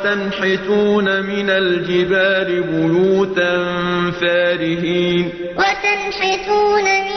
وتنحتون من الجبال بيوتا فارهين. وتنحتون من